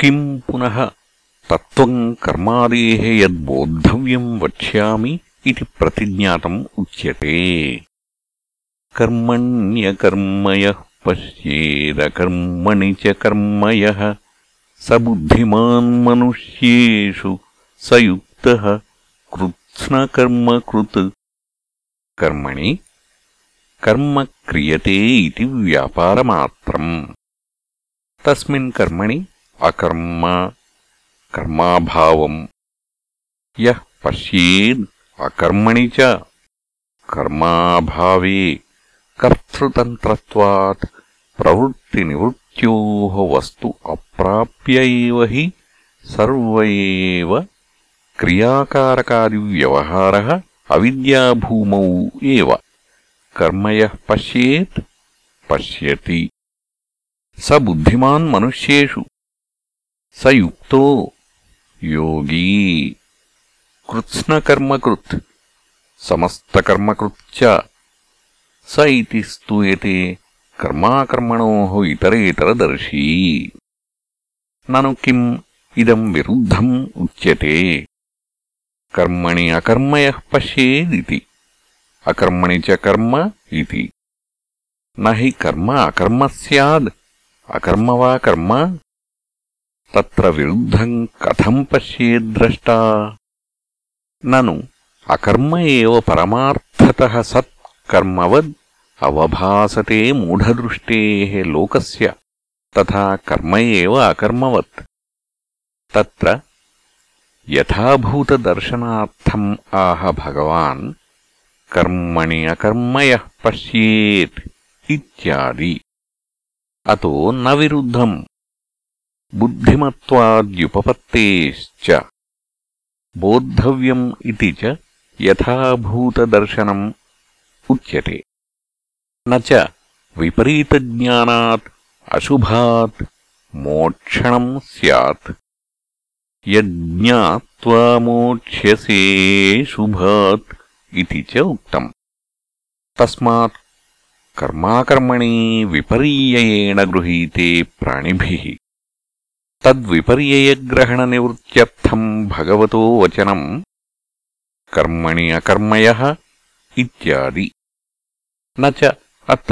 కిం పునః తత్వం కర్మాదేహ యద్బోద్ధవ్యం వక్ష్యామి ఇది ప్రతిజ్ఞాతం ఉచ్యతే కర్మణ్యకర్మయ పశ్యేదకర్మణి చ కర్మయ సబుద్ధిమాన్ మనుష్యేషు సయుక్త కృత్స్నకర్మకృత్ కర్మణి కర్మ క్రియతే ఇది వ్యాపారమాత్రం తస్మిన్ కర్మణి तस्मिन् कर्मणि अकर्म कर्माभावम् यः पश्येद् अकर्मणि च कर्माभावे कर्तृतन्त्रत्वात् प्रवृत्तिनिवृत्त्योः वस्तु अप्राप्य एव हि सर्व एव क्रियाकारकादिव्यवहारः अविद्याभूमौ एव कर्म यः पश्येत् पश्यति स बुद्धिमान् मनुष्येषु स युक्तो योगी कृत्स्नकर्मकृत् समस्तकर्मकृच्च स इति स्तूयते कर्माकर्मणोः इतरेतरदर्शी। ननु किम् इदम् विरुद्धम् उच्यते? कर्मणि अकर्म यः पश्येदिति अकर्मणि च कर्म इति। न हि कर्म अकर्म स्याद् अकर्म वा कर्म తత్ర విరుద్ధం కథం పశ్యేద్ద్రష్టా నను అకర్మ ఏవ పరమార్థతః సత్ కర్మవద్ అవభాసతే మూఢదృష్టేః లోకస్య తథా కర్మ ఏవ అకర్మవత్. తత్ర యథాభూతదర్శనార్థం ఆహ భగవాన్ కర్మణి అకర్మయః పశ్యేత్ ఇత్యాది. అతో న విరుద్ధం. बुद्धिमत्वाद्युपपत्तेश्च। बोद्धव्यम् इति च यथाभूतदर्शनम् उच्यते। न च विपरीतज्ञानात् अशुभात् मोक्षणम् स्यात्। यज्ञात्वा मोक्ष्यसे शुभात् इति च उक्तम्। तस्मात् कर्माकर्मणि विपर्ययेण गृहीते प्राणिभिः। తద్విపర్యయగ్రహణనివృత్త్యర్థం భగవతో వచనం కర్మణి అకర్మయ ఇది నచ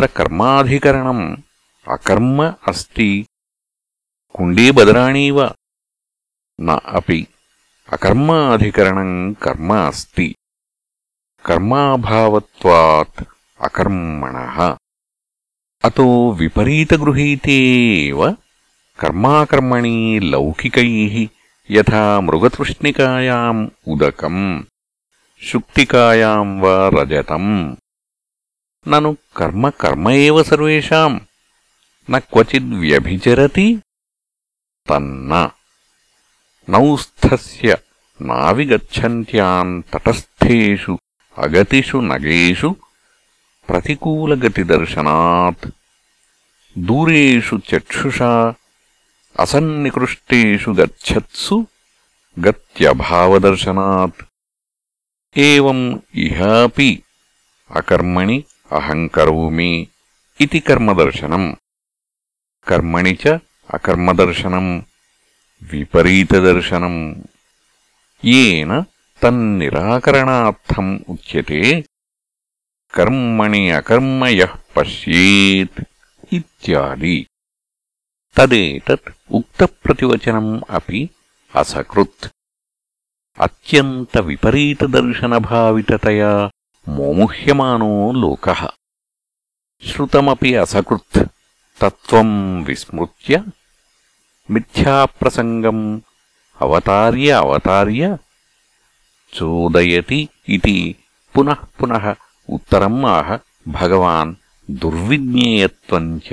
కర్మాధికరణం అకర్మ అస్తి కుండే బదరాణీవ నీ అపి అకర్మాధికరణం కర్మ అస్తి కర్మాభావత్వాత్ అకర్మణ. అతో విపరీతగృహీతే కర్మాకర్మణి లౌకికై యథా మృగతృష్ణికాయాम् ఉదకम् శుక్తికాయాం వా రజతం. నను కర్మ కర్మ ఏవ సర్వేషాం? న క్వచిద్వ్యభిచరతి తన్న. నౌస్థస్య నావిగచ్చంత్యాం తటస్థేషు అగతిషు నగేషు ప్రతికూలగతిదర్శనాత్. దూరేషు చక్షుషా असन्निकृष्टेषु गच्छत्सु गत्यभावदर्शनात् एवम् इहापि अकर्मणि अहम् करोमि इति कर्मदर्शनम् कर्मणि च अकर्मदर्शनम् विपरीतदर्शनम् येन तन्निराकरणार्थम् उच्यते कर्मणि अकर्म यः पश्येत् इत्यादि तदेतत् उक्तप्रतिवचनम् अपि असकृत् अत्यन्तविपरीतदर्शनभाविततया मोमुह्यमानो लोकः श्रुतमपि असकृत् तत्त्वम् विस्मृत्य मिथ्याप्रसङ्गम् अवतार्य अवतार्य चोदयति इति पुनः पुनः उत्तरम् आह भगवान् दुर्विज्ञेयत्वम् च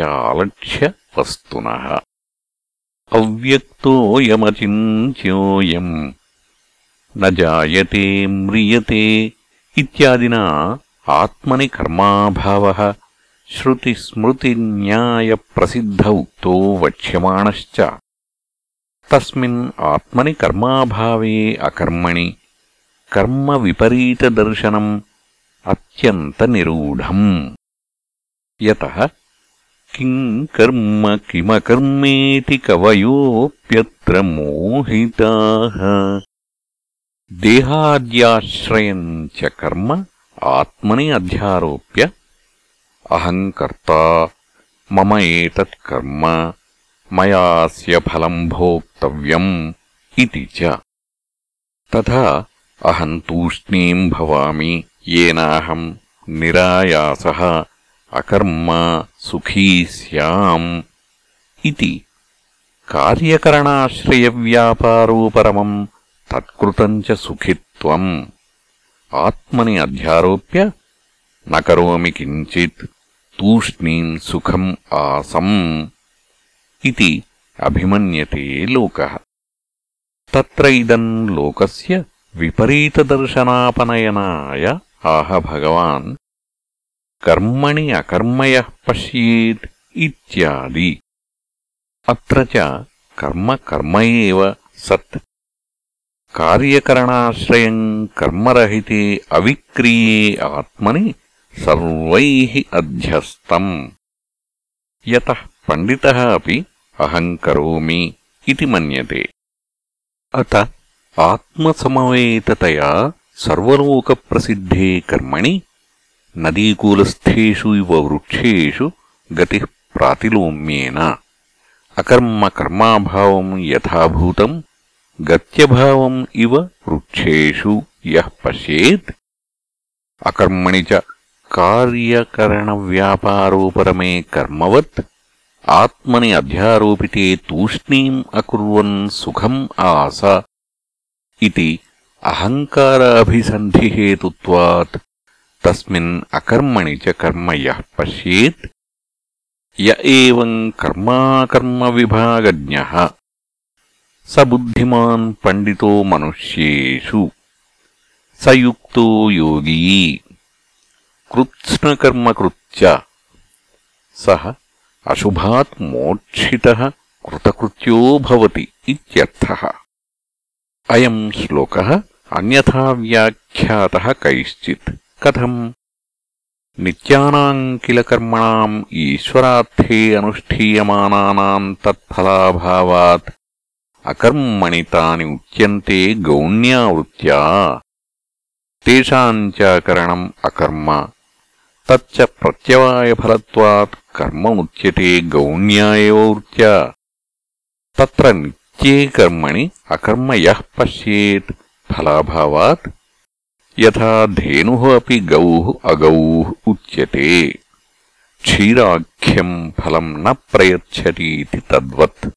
వస్తునः. అవ్యక్తోయమచింత్యోయम् నాయతే మ్రియతే ఇత్యాదినా ఆత్మని కర్మాభావ. శ్రుతిస్మృతిన్యాయ ప్రసిద్ధ ఉక్తో వక్ష్యమాణశ్చ. తస్మిన్ ఆత్మని కర్మాభావే అకర్మణి. కర్మ కర్మవిపరీతదర్శనం అత్యంతనిరూఢం యత किम् कर्म किमकर्मेति कवयोऽप्यत्र मोहिताः? देहाद्याश्रयम् च कर्म आत्मनि अध्यारोप्य अहम् कर्ता मम एतत् कर्म मयास्य फलम् भोक्तव्यम् इति च। तथा अहम् तूष्णीम् भवामि येनाहम् निरायासः अकर्मा సుఖీ సమ్ ఇది కార్యకరణాశ్రయవ్యాపారో పరమం తత్కృతం సుఖిత్వం. ఆత్మని అధ్యారోప్య నకరోమి కించిత్ తూష్ణీం సుఖం ఆసం. ఇది అభిమన్యతే లోక. తత్ర ఇదం లోకస్య విపరీతదర్శనాపనయనాయ. ఆహ భగవాన్! కర్మణి అకర్మయ పశ్యేత్ ఇత్యాది అత్ర కర్మ కర్మ ఏవ సత్ కార్యకరణాశ్రయం కర్మరహితే అవిక్రియే ఆత్మని సర్వై అధ్యస్తం యత పండిత అపి అహం కరోమి ఇది మన్యతే అత ఆత్మసమవేతయా సర్వోక ప్రసిద్ధే కర్మణి నదీకూలస్థు ఇవ వృక్షు గతి ప్రాతిలోమ్యేన. అకర్మ కర్మాభావం యథాభూతం గత్యభావం ఇవ వృక్షు యః పశ్యేత్. అకర్మణి చ కార్యకరణవ్యాపారోపరమే కర్మవత్ ఆత్మని అధ్యారోపితే తూష్ణీం అకుర్వన్ సుఖం ఆస. ఇది అహంకారాభిసంధిహేతుత్వాత్. తస్మిన్ అకర్మణి చ కర్మ యః పశ్యేత్ య ఏవం కర్మాకర్మవిభాగజ్ఞः స బుద్ధిమాన్ పండితో మనుష్యేషు స యుక్తో యోగీ కృత్స్నకర్మకృత్య సహ అశుభాత్ మోక్షితః కృతకృత్యో భవతి ఇత్యర్థः అయం శ్లోకः అన్యథా వ్యాఖ్యాతः కైశ్చిత్ కథం నిత్యానాం కిల కర్మణాం ఈశ్వరార్థే అనుష్ఠీయమానానాం తత్ఫలాభావాత్. అకర్మణి తాని ఉచ్యంతే గౌణ్యా వృత్యా తేషాం చాకరణం అకర్మ. తచ్చ ప్రత్యవాయఫలత్వాత్ కర్మ ఉచ్యతే గౌణ్యా వృత్యా. తత్ర నిత్యే కర్మణి అకర్మ యః పశ్యేత్. ఫలాభావాత్ యథా ధేనుః అపి గౌః అగౌః ఉచ్యతే. క్షీరాఖ్యం ఫలం న ప్రయచ్చతీతి తద్వత్.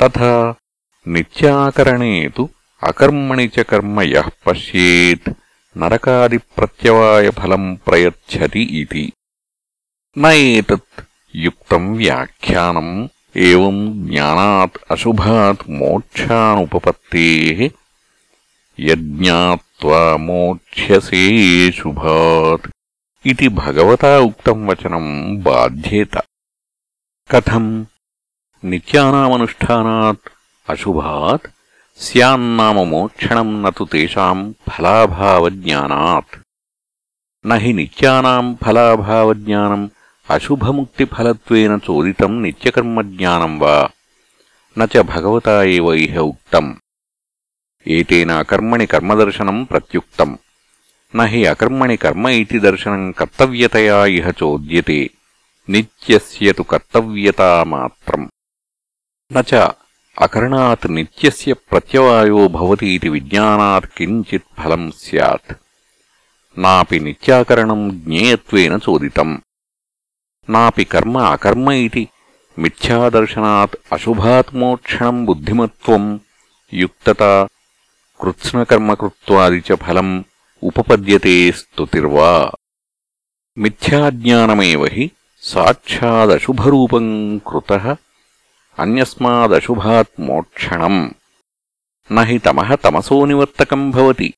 తథా నిత్యాకరణే తు అకర్మణి చ కర్మ యః పశ్యేత్. నరకాదిప్రత్యవాయఫలం ప్రయచ్చతి ఇది. నేతత్ యుక్తం వ్యాఖ్యానం ఏం జ్ఞానాత్ అశుభాత్ మోక్షానుపపత్తే. యజ్ఞాత్ यज्ञात्वा मोक्ष्यसे शुभात् इति भगवता उक्तम् वचनम् बाध्येत कथम् नित्यानामनुष्ठानात् अशुभात् स्यान्नाम मोक्षणम् न तु तेषाम् फलाभावज्ञानात् न हि नित्यानाम् फलाभावज्ञानम् अशुभमुक्तिफलत्वेन चोदितम् नित्यकर्मज्ञानम् वा न च भगवता एव इह उक्तम् ఏతేనాకర్మణి కర్మదర్శనం ప్రత్యుక్తం. నహి అకర్మణి కర్మ ఇది దర్శనం కర్తవ్యతయా ఇహ చోద్యతే. నిత్యస్య తు కర్తవ్యతా మాత్రం. నచ అకరణాత్ నిత్యస్య ప్రత్యవాయో భవతి ఇది విజ్ఞానాత్ కించిత్ ఫలం స్యాత్. నాపి నిత్యాకరణం జ్ఞేయత్వేన చోదితం. నాపి కర్మ అకర్మ ఇది మిథ్యాదర్శనాత్ అశుభాత్ మోక్షణం బుద్ధిమత్వం యుక్తత కృత్స్నకర్మకృత్వాది చ ఫలం ఉపపద్యతే స్తుతిర్వా మిథ్యాజ్ఞానమే హి సాక్షాదశుభరూపం కృత అన్యస్మాదశుభాత్ మోక్షణం నహి తమ తమసో నివర్తకం భవతి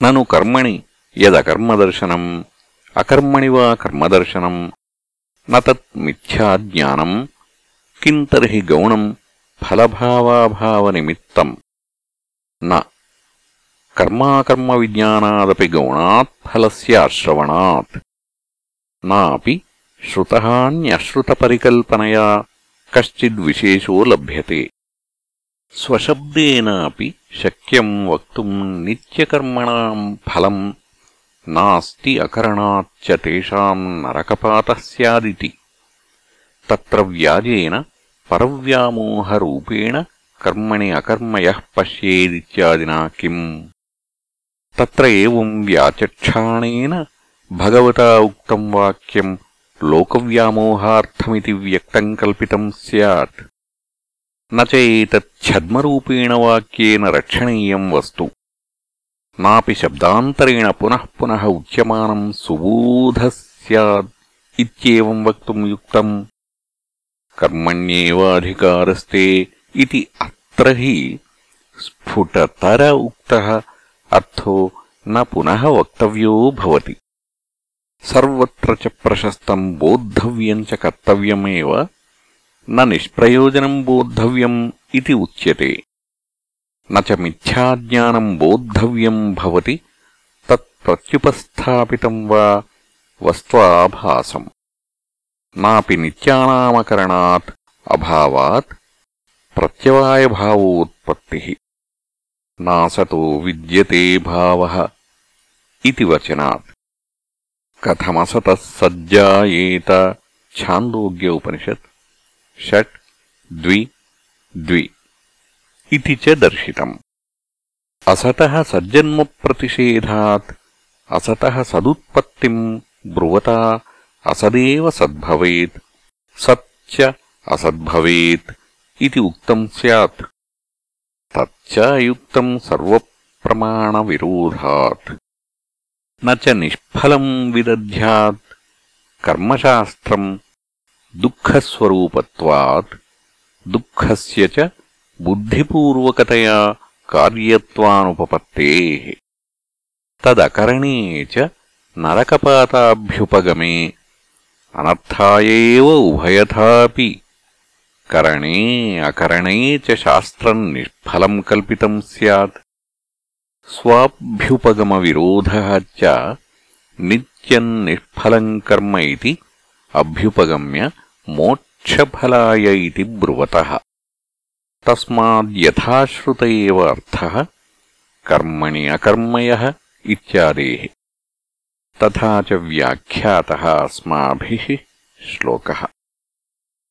నను కర్మణి యదకర్మదర్శనం అకర్మణి వా కర్మదర్శనం నతత్ మిథ్యాజ్ఞానం కిం తర్హి గౌణం ఫలభావాభావనిమిత్తం न कर्माकर्मविज्ञानादपि गौणात् फलस्य आश्रवणात् नापि श्रुतहान्यश्रुतपरिकल्पनया कश्चिद्विशेषो लभ्यते स्वशब्देनापि शक्यम् वक्तुम् नित्यकर्मणाम् फलम् नास्ति अकरणाच्च तेषाम् नरकपातः स्यादिति तत्र व्याजेन परव्यामोहरूपेण కర్మణి అకర్మయ పశ్యేదిత్యాదినా కిం తత్ర ఏం వ్యాచక్షాణేన భగవత ఉక్తం వాక్యం లోకవ్యామోహార్థమితి వ్యక్తం కల్పితం స్యాత్ నేతచ్చద్మరూపేణ వాక్యేన రక్షణీయం వస్తు నాపి శబ్దాంతరేణ పునఃపున ఉచ్యమానం సుబూధ స్యాద్ వక్తుం యుక్తం కర్మణ్యేవాధికారస్తే इति अत्र हि स्फुटतर उक्तः अर्थो न पुनः वक्तव्यो भवति सर्वत्र च प्रशस्तम् बोद्धव्यम् च कर्तव्यमेव न निष्प्रयोजनम् बोद्धव्यम् इति उच्यते न च मिथ्याज्ञानम् बोद्धव्यम् भवति तत्प्रत्युपस्थापितम् वा वस्त्वाभासम् नापि नित्यानामकरणात् अभावात् ప్రత్యవాయభావోత్పత్తిः నాసతో విద్యతే భావः इति వచనాత్ కథమసతः సజ్జాయేత ఛాందోగ్య ఉపనిషత్ షట్ ద్వి ద్వి ఇది చ దర్శితం అసతః సజ్జన్మప్రతిషేధాత్ అసతః సదుత్పత్తిం బ్రువతా అసదేవ సద్భవేత్ సత్ అసద్భవేత్ इति उक्तम् स्यात् तच्च अयुक्तम् सर्वप्रमाणविरोधात् न च निष्फलम् विदध्यात् कर्मशास्त्रम् दुःखस्वरूपत्वात् दुःखस्य च बुद्धिपूर्वकतया कार्यत्वानुपपत्तेः तदकरणे च नरकपाताभ्युपगमे अनर्थाय एव उभयथापि करणे अकरणे च शास्त्रम् निष्फलम् कल्पितम् स्यात्। स्वाभ्युपगमविरोधः च नित्यम् निष्फलम् कर्म इति अभ्युपगम्य मोक्षफलाय इति ब्रुवतः। तस्माद्यथाश्रुत एव अर्थः कर्मणि अकर्मयः इत्यादेः। तथा च व्याख्यातः अस्माभिः श्लोकः।